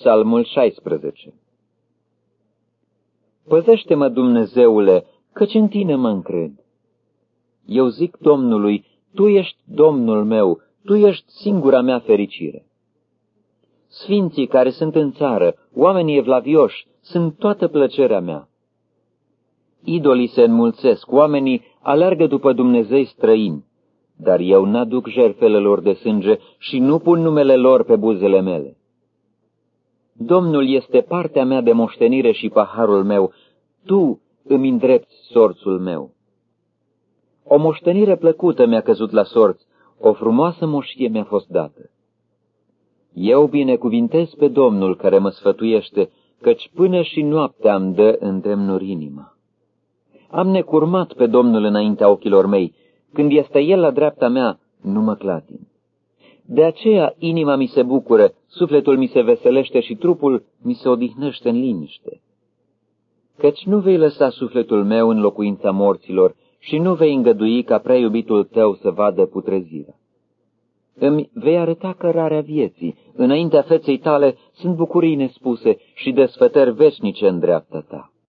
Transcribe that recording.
Psalmul 16 Păzește-mă, Dumnezeule, căci în tine mă încred. Eu zic Domnului, Tu ești Domnul meu, Tu ești singura mea fericire. Sfinții care sunt în țară, oamenii evlavioși, sunt toată plăcerea mea. Idolii se înmulțesc, oamenii alergă după Dumnezei străini, dar eu n-aduc jertfele lor de sânge și nu pun numele lor pe buzele mele. Domnul este partea mea de moștenire și paharul meu, tu îmi îndrepți sorțul meu. O moștenire plăcută mi-a căzut la sorți, o frumoasă moșie mi-a fost dată. Eu binecuvintez pe Domnul care mă sfătuiește, căci până și noaptea îmi dă îndemnuri inima. Am necurmat pe Domnul înaintea ochilor mei, când este El la dreapta mea, nu mă clatin. De aceea inima mi se bucură, sufletul mi se veselește și trupul mi se odihnește în liniște. Căci nu vei lăsa sufletul meu în locuința morților și nu vei îngădui ca prea iubitul tău să vadă putrezirea. Îmi vei arăta cărarea vieții, înaintea feței tale sunt bucurii nespuse și desfătări veșnice în dreapta ta.